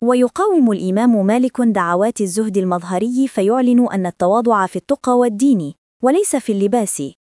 ويقاوم الإمام مالك دعوات الزهد المظهري فيعلن أن التواضع في التقى والدين وليس في اللباس.